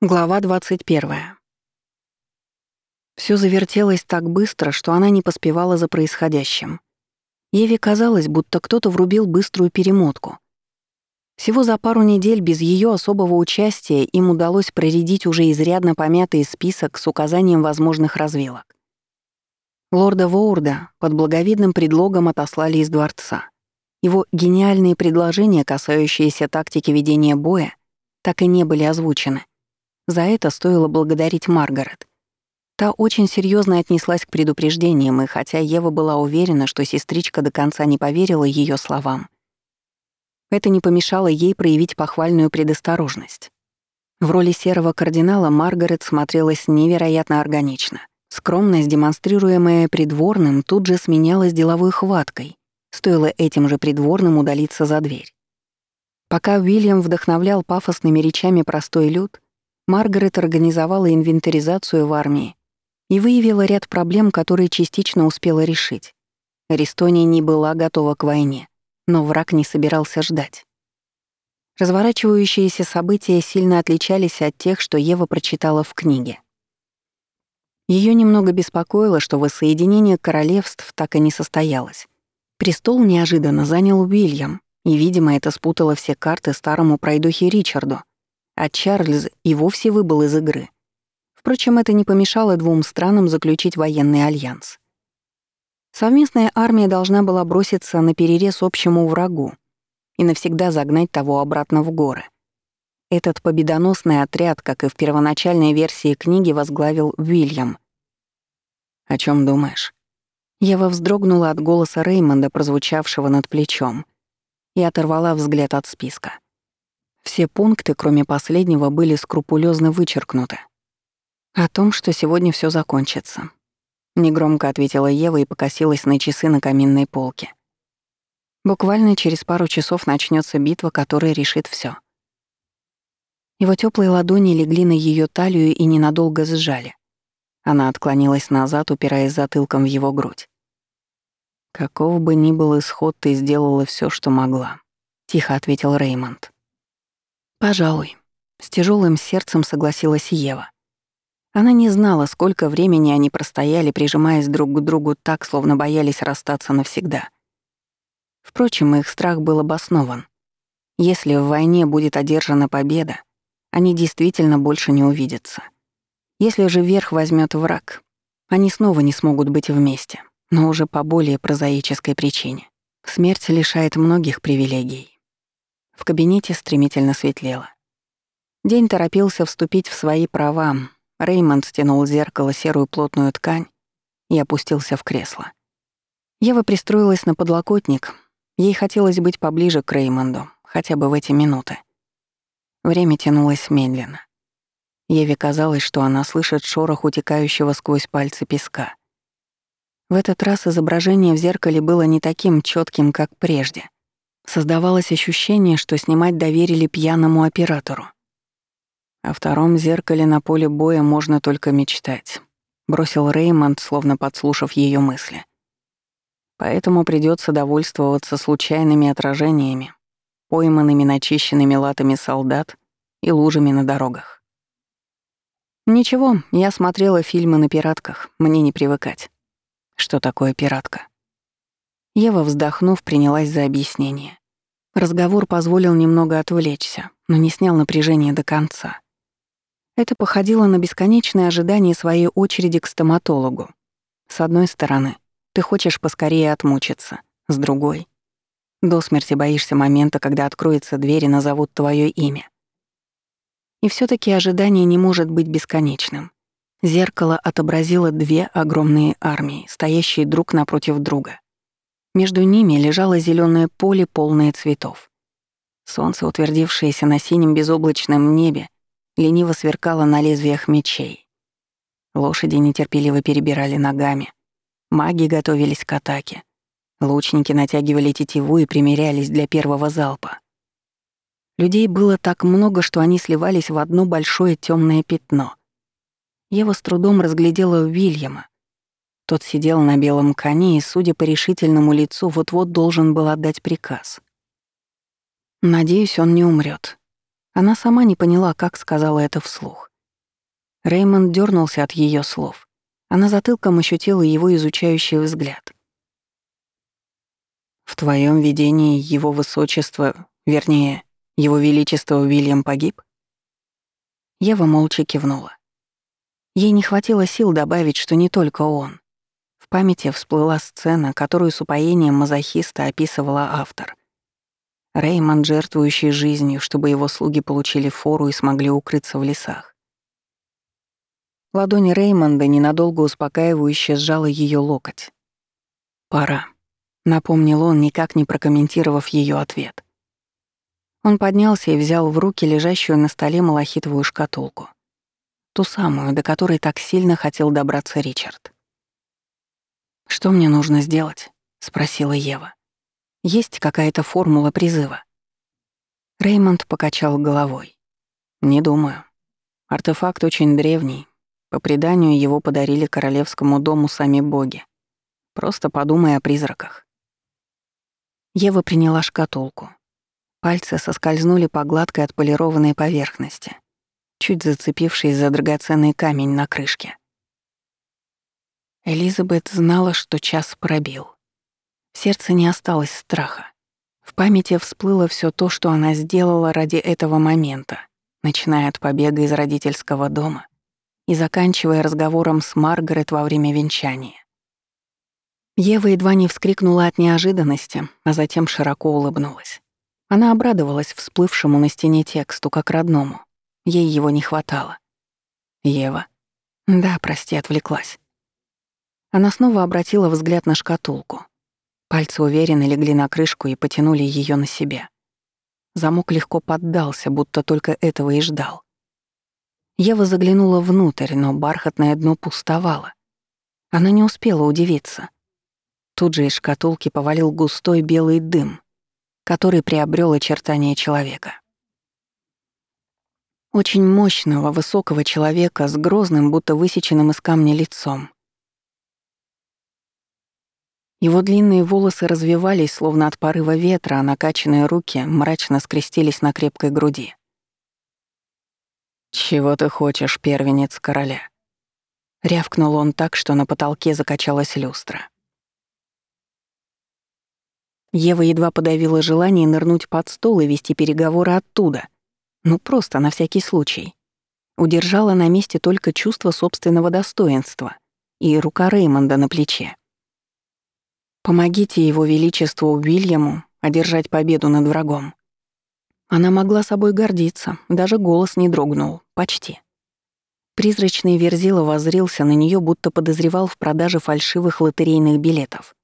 Глава 21. Всё завертелось так быстро, что она не поспевала за происходящим. Еве казалось, будто кто-то врубил быструю перемотку. Всего за пару недель без её особого участия им удалось проредить уже изрядно помятый список с указанием возможных развилок. Лорда Воурда под благовидным предлогом отослали из дворца. Его гениальные предложения, касающиеся тактики ведения боя, так и не были озвучены — за это стоило благодарить Маргарет. Та очень серьезно отнеслась к предупреждениям, и хотя Ева была уверена, что сестричка до конца не поверила ее словам, это не помешало ей проявить похвальную предосторожность. В роли серого кардинала Маргарет смотрелась невероятно органично. Скромность, демонстрируемая придворным, тут же сменялась деловой хваткой, стоило этим же придворным удалиться за дверь. Пока Уильям вдохновлял пафосными речами простой люд, Маргарет организовала инвентаризацию в армии и выявила ряд проблем, которые частично успела решить. Аристония не была готова к войне, но враг не собирался ждать. Разворачивающиеся события сильно отличались от тех, что Ева прочитала в книге. Ее немного беспокоило, что воссоединение королевств так и не состоялось. Престол неожиданно занял Уильям, и, видимо, это спутало все карты старому пройдухе Ричарду, а Чарльз и вовсе выбыл из игры. Впрочем, это не помешало двум странам заключить военный альянс. Совместная армия должна была броситься на перерез общему врагу и навсегда загнать того обратно в горы. Этот победоносный отряд, как и в первоначальной версии книги, возглавил Уильям. «О чем думаешь?» Ева вздрогнула от голоса Реймонда, прозвучавшего над плечом, и оторвала взгляд от списка. Все пункты, кроме последнего, были скрупулезно вычеркнуты. О том, что сегодня все закончится. Негромко ответила Ева и покосилась на часы на каминной полке. Буквально через пару часов начнется битва, которая решит все. Его теплые ладони легли на ее талию и ненадолго сжали. Она отклонилась назад, упираясь затылком в его грудь. «Каков бы ни был исход, ты сделала все, что могла», — тихо ответил Реймонд. «Пожалуй», — с тяжелым сердцем согласилась Ева. Она не знала, сколько времени они простояли, прижимаясь друг к другу так, словно боялись расстаться навсегда. Впрочем, их страх был обоснован. Если в войне будет одержана победа, они действительно больше не увидятся. Если же верх возьмет враг, они снова не смогут быть вместе, но уже по более прозаической причине. Смерть лишает многих привилегий. В кабинете стремительно светлело. День торопился вступить в свои права. Реймонд стянул зеркало серую плотную ткань и опустился в кресло. Ева пристроилась на подлокотник. Ей хотелось быть поближе к Реймонду, хотя бы в эти минуты. Время тянулось медленно. Еве казалось, что она слышит шорох утекающего сквозь пальцы песка. В этот раз изображение в зеркале было не таким четким, как прежде — Создавалось ощущение, что снимать доверили пьяному оператору. О втором зеркале на поле боя можно только мечтать, бросил Реймонд, словно подслушав ее мысли. Поэтому придется довольствоваться случайными отражениями, пойманными начищенными латами солдат и лужами на дорогах. Ничего, я смотрела фильмы на пиратках, мне не привыкать. Что такое пиратка? Ева, вздохнув, принялась за объяснение. Разговор позволил немного отвлечься, но не снял напряжение до конца. Это походило на бесконечное ожидание своей очереди к стоматологу. С одной стороны, ты хочешь поскорее отмучиться, с другой — до смерти боишься момента, когда откроется дверь и назовут твое имя. И все таки ожидание не может быть бесконечным. Зеркало отобразило две огромные армии, стоящие друг напротив друга. Между ними лежало зеленое поле, полное цветов. Солнце, утвердившееся на синем безоблачном небе, лениво сверкало на лезвиях мечей. Лошади нетерпеливо перебирали ногами. Маги готовились к атаке. Лучники натягивали тетиву и примерялись для первого залпа. Людей было так много, что они сливались в одно большое темное пятно. Ева с трудом разглядела Уильяма, тот сидел на белом коне и, судя по решительному лицу, вот-вот должен был отдать приказ. «Надеюсь, он не умрет. Она сама не поняла, как сказала это вслух. Реймонд дернулся от ее слов. Она затылком ощутила его изучающий взгляд. «В твоем видении его высочество, вернее, его величество Уильям погиб?» Ева молча кивнула. Ей не хватило сил добавить, что не только он. В памяти всплыла сцена, которую с упоением мазохиста описывала автор. Реймонд, жертвующий жизнью, чтобы его слуги получили фору и смогли укрыться в лесах. Ладонь Реймонда ненадолго успокаивающе сжала ее локоть. «Пора», — напомнил он, никак не прокомментировав ее ответ. Он поднялся и взял в руки лежащую на столе малахитовую шкатулку. Ту самую, до которой так сильно хотел добраться Ричард. «Что мне нужно сделать?» — спросила Ева. «Есть какая-то формула призыва?» Реймонд покачал головой. «Не думаю. Артефакт очень древний. По преданию, его подарили королевскому дому сами боги. Просто подумай о призраках». Ева приняла шкатулку. Пальцы соскользнули по гладкой отполированной поверхности, чуть зацепившись за драгоценный камень на крышке. Элизабет знала, что час пробил. В сердце не осталось страха. В памяти всплыло все то, что она сделала ради этого момента, начиная от побега из родительского дома и заканчивая разговором с Маргарет во время венчания. Ева едва не вскрикнула от неожиданности, а затем широко улыбнулась. Она обрадовалась всплывшему на стене тексту, как родному. Ей его не хватало. «Ева?» «Да, прости, отвлеклась». Она снова обратила взгляд на шкатулку. Пальцы уверенно легли на крышку и потянули ее на себя. Замок легко поддался, будто только этого и ждал. Ева заглянула внутрь, но бархатное дно пустовало. Она не успела удивиться. Тут же из шкатулки повалил густой белый дым, который приобрел очертания человека. Очень мощного, высокого человека с грозным, будто высеченным из камня лицом. Его длинные волосы развивались, словно от порыва ветра, а накачанные руки мрачно скрестились на крепкой груди. «Чего ты хочешь, первенец короля?» Рявкнул он так, что на потолке закачалась люстра. Ева едва подавила желание нырнуть под стол и вести переговоры оттуда. Ну, просто на всякий случай. Удержала на месте только чувство собственного достоинства и рука Реймонда на плече. Помогите его величеству Уильяму одержать победу над врагом. Она могла собой гордиться, даже голос не дрогнул, почти. Призрачный Верзила воззрился на нее, будто подозревал в продаже фальшивых лотерейных билетов.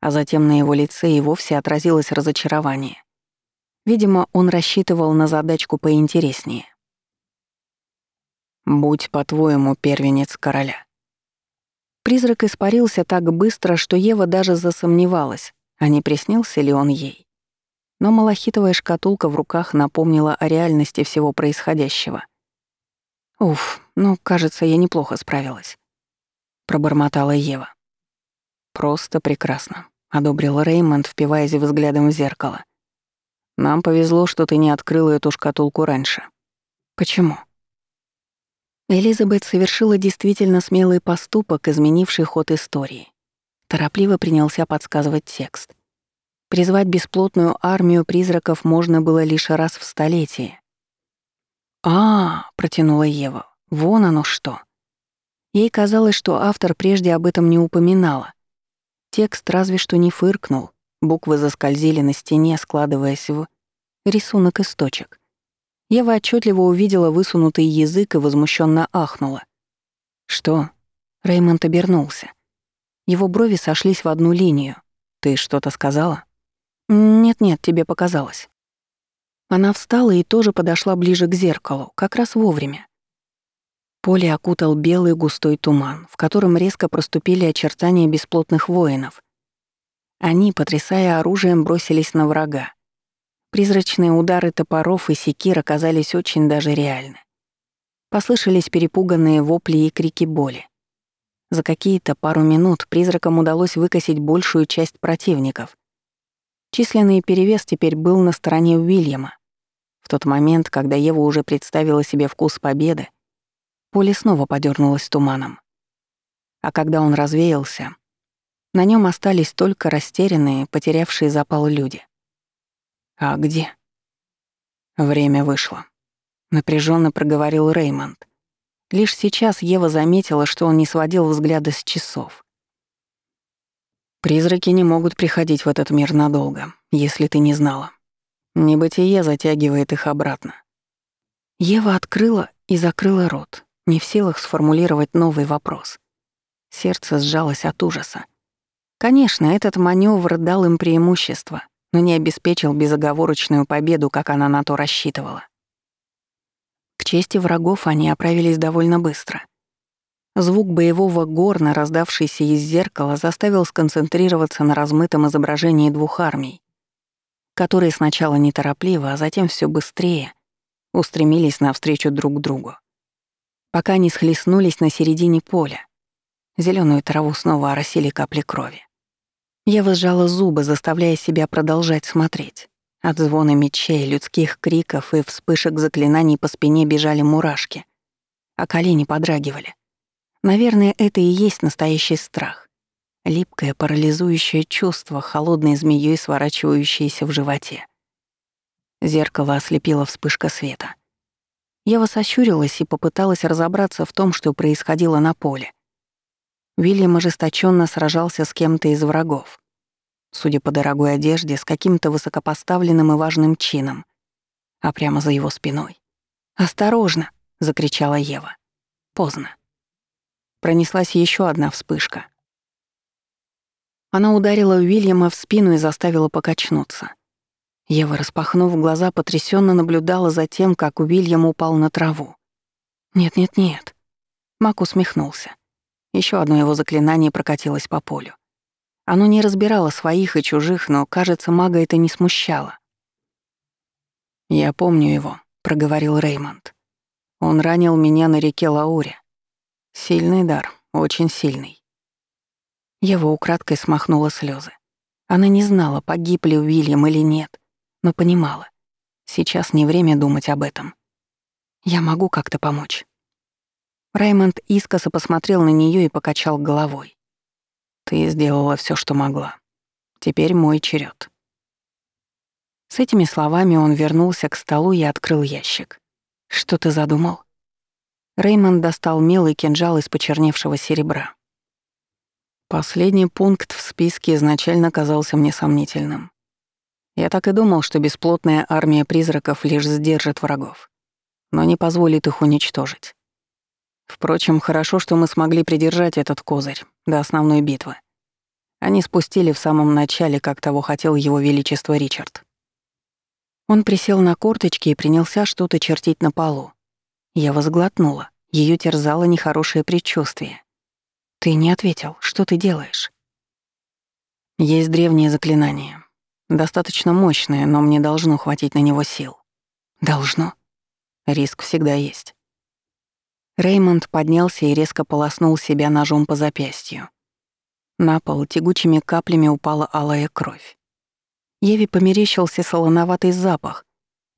А затем на его лице и вовсе отразилось разочарование. Видимо, он рассчитывал на задачку поинтереснее. «Будь, по-твоему, первенец короля», Призрак испарился так быстро, что Ева даже засомневалась, а не приснился ли он ей. Но малахитовая шкатулка в руках напомнила о реальности всего происходящего. «Уф, ну, кажется, я неплохо справилась», — пробормотала Ева. «Просто прекрасно», — одобрил Реймонд, впиваясь взглядом в зеркало. «Нам повезло, что ты не открыла эту шкатулку раньше». «Почему?» Элизабет совершила действительно смелый поступок, изменивший ход истории. Торопливо принялся подсказывать текст. Призвать бесплотную армию призраков можно было лишь раз в столетие. «А, — протянула Ева, — вон оно что». Ей казалось, что автор прежде об этом не упоминала. Текст разве что не фыркнул, буквы заскользили на стене, складываясь в рисунок из точек. Ева отчетливо увидела высунутый язык и возмущенно ахнула. «Что?» Реймонд обернулся. Его брови сошлись в одну линию. «Ты что-то сказала?» «Нет-нет, тебе показалось». Она встала и тоже подошла ближе к зеркалу, как раз вовремя. Поле окутал белый густой туман, в котором резко проступили очертания бесплотных воинов. Они, потрясая оружием, бросились на врага. Призрачные удары топоров и секир оказались очень даже реальны. Послышались перепуганные вопли и крики боли. За какие-то пару минут призракам удалось выкосить большую часть противников. Численный перевес теперь был на стороне Уильяма. В тот момент, когда Ева уже представила себе вкус победы, поле снова подернулось туманом. А когда он развеялся, на нем остались только растерянные, потерявшие запал люди. А где? Время вышло. Напряженно проговорил Реймонд. Лишь сейчас Ева заметила, что он не сводил взгляда с часов. Призраки не могут приходить в этот мир надолго, если ты не знала. Небытие затягивает их обратно. Ева открыла и закрыла рот, не в силах сформулировать новый вопрос. Сердце сжалось от ужаса. Конечно, этот маневр дал им преимущество, но не обеспечил безоговорочную победу, как она на то рассчитывала. К чести врагов они оправились довольно быстро. Звук боевого горна, раздавшийся из зеркала, заставил сконцентрироваться на размытом изображении двух армий, которые сначала неторопливо, а затем все быстрее устремились навстречу друг другу. Пока не схлестнулись на середине поля. Зеленую траву снова оросили капли крови. Я возжала зубы, заставляя себя продолжать смотреть. От звона мечей, людских криков и вспышек заклинаний по спине бежали мурашки, а колени подрагивали. Наверное, это и есть настоящий страх. Липкое, парализующее чувство, холодной змеей, сворачивающееся в животе. Зеркало ослепило вспышка света. Я сощурилась и попыталась разобраться в том, что происходило на поле. Вильям ожесточенно сражался с кем-то из врагов судя по дорогой одежде, с каким-то высокопоставленным и важным чином, а прямо за его спиной. «Осторожно!» — закричала Ева. Поздно. Пронеслась еще одна вспышка. Она ударила Уильяма в спину и заставила покачнуться. Ева, распахнув глаза, потрясенно наблюдала за тем, как Уильям упал на траву. «Нет-нет-нет». Мак усмехнулся. Еще одно его заклинание прокатилось по полю. Оно не разбирало своих и чужих, но, кажется, мага это не смущало. «Я помню его», — проговорил Реймонд. «Он ранил меня на реке Лауре. Сильный дар, очень сильный». Ева украдкой смахнула слезы. Она не знала, погиб ли Уильям или нет, но понимала. Сейчас не время думать об этом. Я могу как-то помочь. Раймонд искоса посмотрел на нее и покачал головой. Ты сделала все, что могла. Теперь мой черед. С этими словами он вернулся к столу и открыл ящик. «Что ты задумал?» Реймонд достал мел и кинжал из почерневшего серебра. Последний пункт в списке изначально казался мне сомнительным. Я так и думал, что бесплотная армия призраков лишь сдержит врагов, но не позволит их уничтожить. Впрочем, хорошо, что мы смогли придержать этот козырь до основной битвы. Они спустили в самом начале, как того хотел его величество Ричард. Он присел на корточки и принялся что-то чертить на полу. Я возглотнула. Ее терзало нехорошее предчувствие. «Ты не ответил. Что ты делаешь?» «Есть древнее заклинание. Достаточно мощное, но мне должно хватить на него сил». «Должно?» «Риск всегда есть». Реймонд поднялся и резко полоснул себя ножом по запястью. На пол тягучими каплями упала алая кровь. Еве померещился солоноватый запах,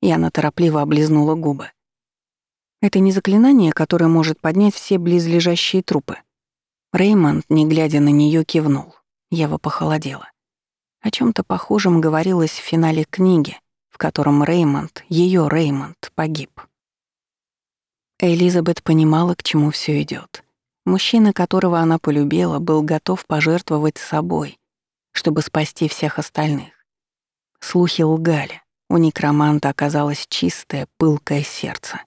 и она торопливо облизнула губы. Это не заклинание, которое может поднять все близлежащие трупы. Реймонд, не глядя на нее, кивнул. Ева похолодела. О чем то похожем говорилось в финале книги, в котором Реймонд, ее Реймонд, погиб. Элизабет понимала, к чему все идет. Мужчина, которого она полюбила, был готов пожертвовать собой, чтобы спасти всех остальных. Слухи лгали. У некроманта оказалось чистое, пылкое сердце.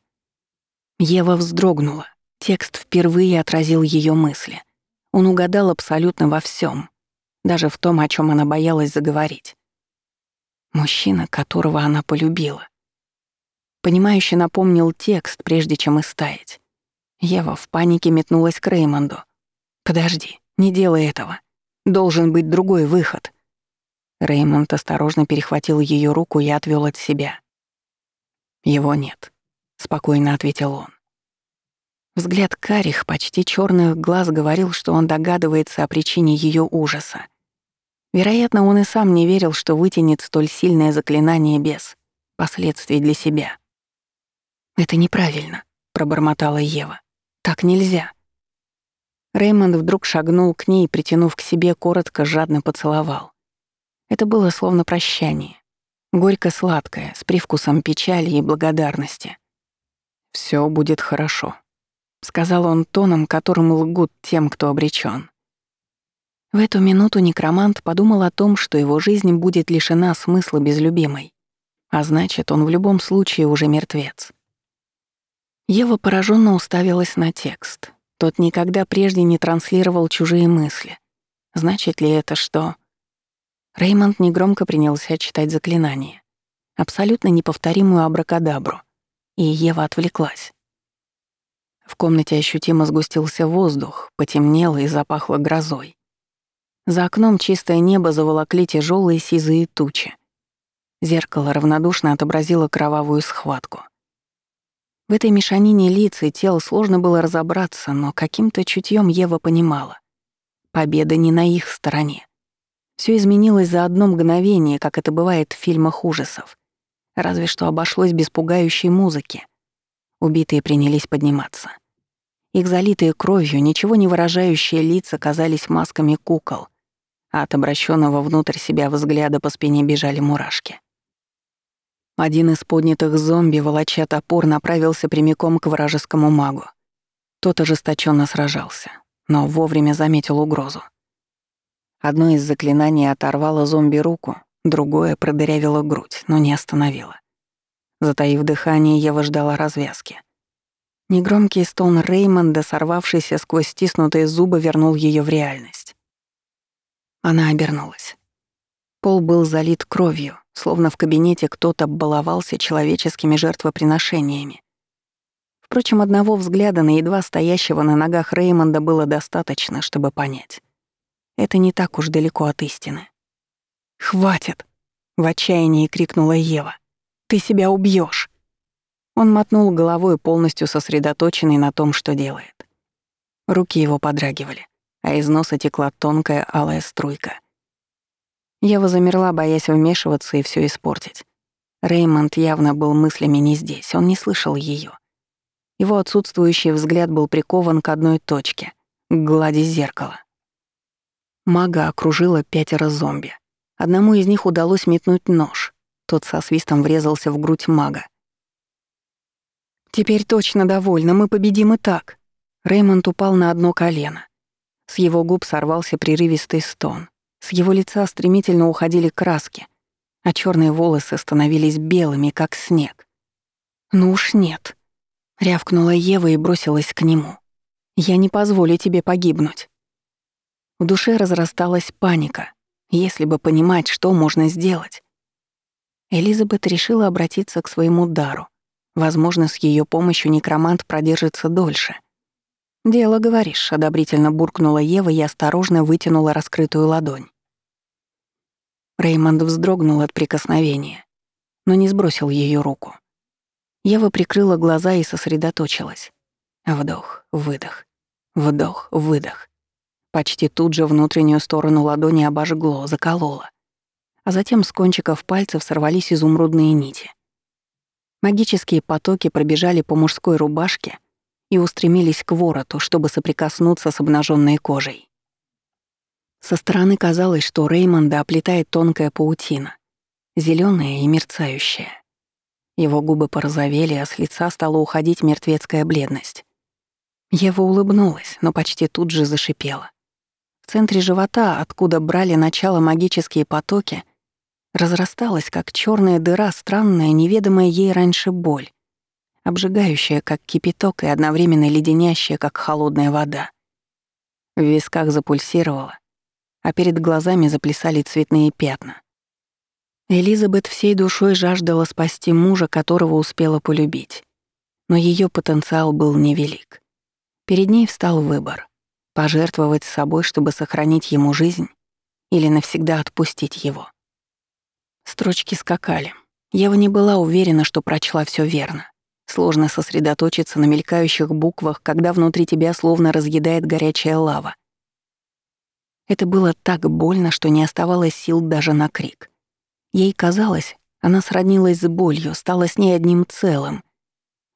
Ева вздрогнула. Текст впервые отразил ее мысли. Он угадал абсолютно во всем, даже в том, о чем она боялась заговорить. Мужчина, которого она полюбила. Понимающе напомнил текст, прежде чем истаять. Ева в панике метнулась к Реймонду. «Подожди, не делай этого. Должен быть другой выход». Реймонд осторожно перехватил ее руку и отвел от себя. «Его нет», — спокойно ответил он. Взгляд карих, почти черных глаз говорил, что он догадывается о причине ее ужаса. Вероятно, он и сам не верил, что вытянет столь сильное заклинание без последствий для себя. «Это неправильно», — пробормотала Ева. Так нельзя. Реймонд вдруг шагнул к ней, притянув к себе, коротко, жадно поцеловал. Это было словно прощание. Горько-сладкое, с привкусом печали и благодарности. Все будет хорошо», — сказал он тоном, которым лгут тем, кто обречен. В эту минуту некромант подумал о том, что его жизнь будет лишена смысла без любимой, а значит, он в любом случае уже мертвец. Ева пораженно уставилась на текст. Тот никогда прежде не транслировал чужие мысли. Значит ли это, что... Реймонд негромко принялся читать заклинание. Абсолютно неповторимую абракадабру. И Ева отвлеклась. В комнате ощутимо сгустился воздух, потемнело и запахло грозой. За окном чистое небо заволокли тяжелые сизые тучи. Зеркало равнодушно отобразило кровавую схватку. В этой мешанине лиц и тел сложно было разобраться, но каким-то чутьем Ева понимала. Победа не на их стороне. Все изменилось за одно мгновение, как это бывает в фильмах ужасов. Разве что обошлось без пугающей музыки. Убитые принялись подниматься. Их залитые кровью, ничего не выражающие лица казались масками кукол, а от обращенного внутрь себя взгляда по спине бежали мурашки. Один из поднятых зомби, волоча топор, направился прямиком к вражескому магу. Тот ожесточенно сражался, но вовремя заметил угрозу. Одно из заклинаний оторвало зомби руку, другое продырявило грудь, но не остановило. Затаив дыхание, Ева ждала развязки. Негромкий стон Реймонда, сорвавшийся сквозь стиснутые зубы, вернул ее в реальность. Она обернулась. Пол был залит кровью, словно в кабинете кто-то баловался человеческими жертвоприношениями. Впрочем, одного взгляда на едва стоящего на ногах Реймонда было достаточно, чтобы понять. Это не так уж далеко от истины. «Хватит!» — в отчаянии крикнула Ева. «Ты себя убьешь. Он мотнул головой, полностью сосредоточенный на том, что делает. Руки его подрагивали, а из носа текла тонкая алая струйка. Ева замерла, боясь вмешиваться и все испортить. Реймонд явно был мыслями не здесь, он не слышал ее. Его отсутствующий взгляд был прикован к одной точке — к глади зеркала. Мага окружила пятеро зомби. Одному из них удалось метнуть нож. Тот со свистом врезался в грудь мага. «Теперь точно довольна, мы победим и так». Реймонд упал на одно колено. С его губ сорвался прерывистый стон. С его лица стремительно уходили краски, а черные волосы становились белыми, как снег. «Ну уж нет», — рявкнула Ева и бросилась к нему. «Я не позволю тебе погибнуть». В душе разрасталась паника, если бы понимать, что можно сделать. Элизабет решила обратиться к своему дару. Возможно, с ее помощью некромант продержится дольше. «Дело, говоришь», — одобрительно буркнула Ева и осторожно вытянула раскрытую ладонь. Реймонд вздрогнул от прикосновения, но не сбросил ее руку. Ева прикрыла глаза и сосредоточилась. Вдох, выдох, вдох, выдох. Почти тут же внутреннюю сторону ладони обожгло, закололо. А затем с кончиков пальцев сорвались изумрудные нити. Магические потоки пробежали по мужской рубашке и устремились к вороту, чтобы соприкоснуться с обнаженной кожей. Со стороны казалось, что Реймонда оплетает тонкая паутина, зеленая и мерцающая. Его губы порозовели, а с лица стала уходить мертвецкая бледность. Ева улыбнулась, но почти тут же зашипела. В центре живота, откуда брали начало магические потоки, разрасталась, как черная дыра, странная, неведомая ей раньше боль, обжигающая, как кипяток, и одновременно леденящая, как холодная вода. В висках запульсировала, а перед глазами заплясали цветные пятна. Элизабет всей душой жаждала спасти мужа, которого успела полюбить. Но ее потенциал был невелик. Перед ней встал выбор Пожертвовать собой, чтобы сохранить ему жизнь, или навсегда отпустить его. Строчки скакали. Ева не была уверена, что прочла все верно. Сложно сосредоточиться на мелькающих буквах, когда внутри тебя словно разъедает горячая лава. Это было так больно, что не оставалось сил даже на крик. Ей казалось, она сроднилась с болью, стала с ней одним целым.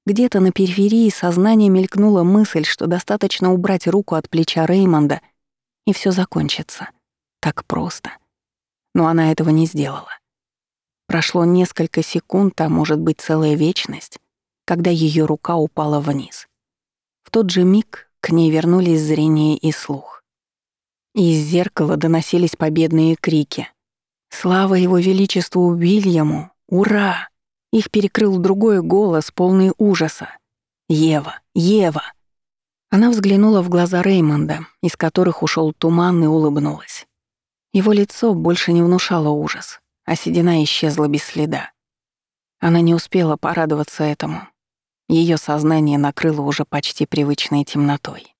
Где-то на периферии сознания мелькнула мысль, что достаточно убрать руку от плеча Реймонда, и все закончится. Так просто. Но она этого не сделала. Прошло несколько секунд, а может быть целая вечность, когда ее рука упала вниз. В тот же миг к ней вернулись зрение и слух. Из зеркала доносились победные крики. «Слава его величеству Уильяму! Ура!» Их перекрыл другой голос, полный ужаса. «Ева! Ева!» Она взглянула в глаза Реймонда, из которых ушел туман, и улыбнулась. Его лицо больше не внушало ужас, а седина исчезла без следа. Она не успела порадоваться этому. Ее сознание накрыло уже почти привычной темнотой.